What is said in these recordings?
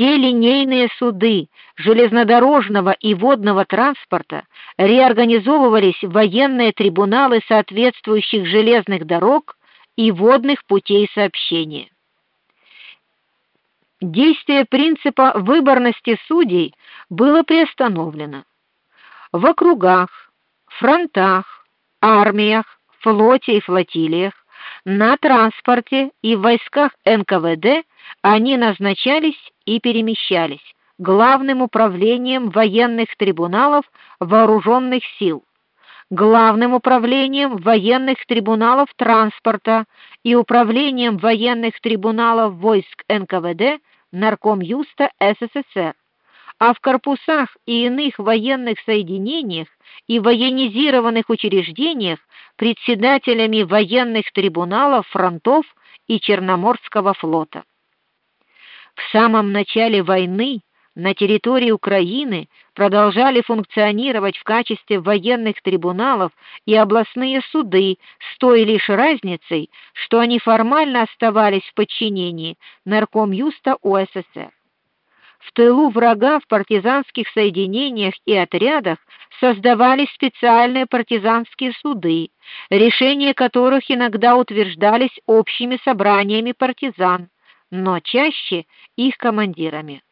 все линейные суды железнодорожного и водного транспорта реорганизовывались в военные трибуналы соответствующих железных дорог и водных путей сообщения. Действие принципа выборности судей было приостановлено. В округах, фронтах, армиях, флоте и флотилиях, на транспорте и в войсках НКВД они назначались и перемещались главным управлением военных трибуналов вооруженных сил, главным управлением военных трибуналов транспорта и управлением военных трибуналов войск НКВД Нарком Юста СССР, а в корпусах и иных военных соединениях и военизированных учреждениях председателями военных трибуналов фронтов и Черноморского флота. В самом начале войны на территории Украины продолжали функционировать в качестве военных трибуналов и областные суды с той лишь разницей, что они формально оставались в подчинении Наркомюста УССР. В тылу врага в партизанских соединениях и отрядах создавались специальные партизанские суды, решения которых иногда утверждались общими собраниями партизан, но чаще их командирами.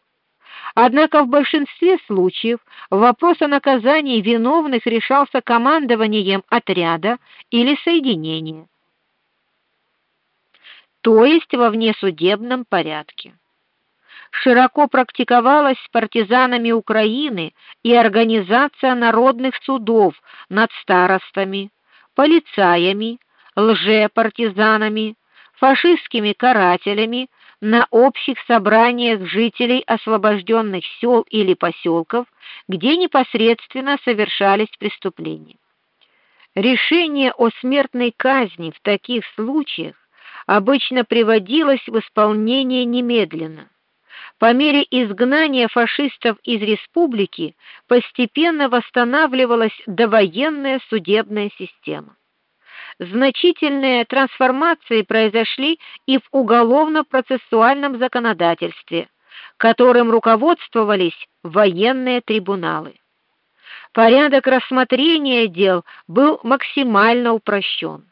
Однако в большинстве случаев вопрос о наказании виновных решался командованием отряда или соединения, то есть во внесудебном порядке. Широко практиковалась партизанами Украины и организация народных судов над старостами, полицаями, лже-партизанами, фашистскими карателями на общих собраниях жителей освобожденных сел или поселков, где непосредственно совершались преступления. Решение о смертной казни в таких случаях обычно приводилось в исполнение немедленно. По мере изгнания фашистов из республики постепенно восстанавливалась довоенная судебная система значительные трансформации произошли и в уголовно-процессуальном законодательстве, которым руководствовались военные трибуналы. Порядок рассмотрения дел был максимально упрощен.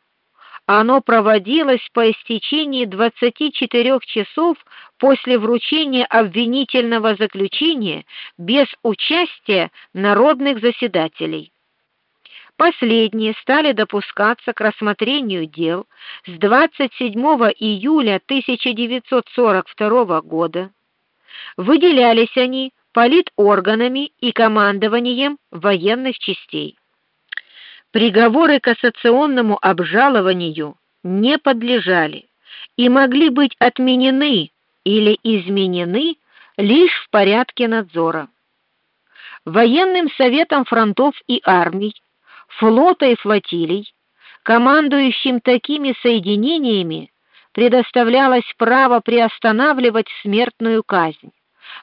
Оно проводилось по истечении 24 часов после вручения обвинительного заключения без участия народных заседателей. Последние стали допускаться к рассмотрению дел с 27 июля 1942 года. Выделялись они политорганами и командованием военных частей. Приговоры кассационному обжалованию не подлежали и могли быть отменены или изменены лишь в порядке надзора. Военным советом фронтов и армий флота и флотилий, командующим такими соединениями предоставлялось право приостанавливать смертную казнь,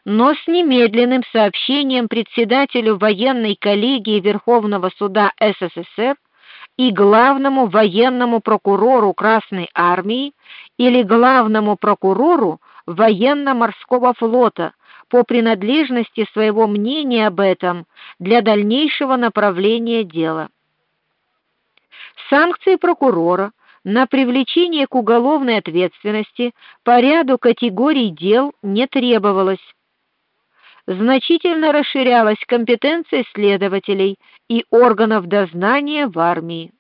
но с немедленным сообщением председателю военной коллегии Верховного суда СССР и главному военному прокурору Красной армии или главному прокурору военно-морского флота по принадлежности своего мнения об этом для дальнейшего направления дела. Санкции прокурора на привлечение к уголовной ответственности по ряду категорий дел не требовалось. Значительно расширялась компетенция следователей и органов дознания в армии.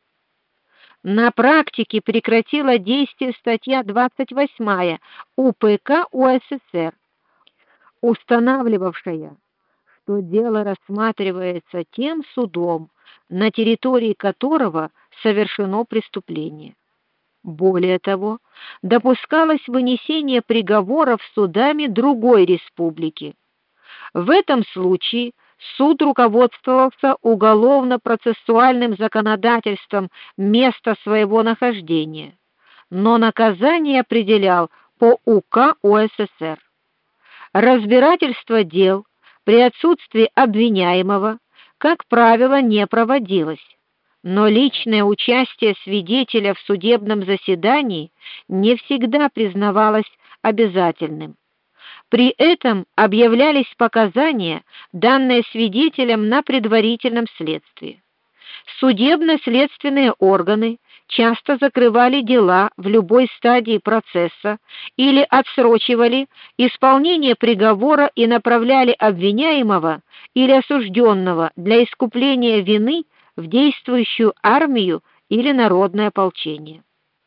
На практике прекратила действие статья 28 УПК УССР, устанавливавшая, что дело рассматривается тем судом, на территории которого совершено преступление. Более того, допускалось вынесение приговоров судами другой республики. В этом случае суд руководствовался уголовно-процессуальным законодательством места своего нахождения, но наказание определял по УК УССР. Разбирательство дел при отсутствии обвиняемого, как правило, не проводилось но личное участие свидетеля в судебном заседании не всегда признавалось обязательным. При этом объявлялись показания, данные свидетелям на предварительном следствии. Судебно-следственные органы часто закрывали дела в любой стадии процесса или отсрочивали исполнение приговора и направляли обвиняемого или осужденного для искупления вины в действующую армию или народное ополчение.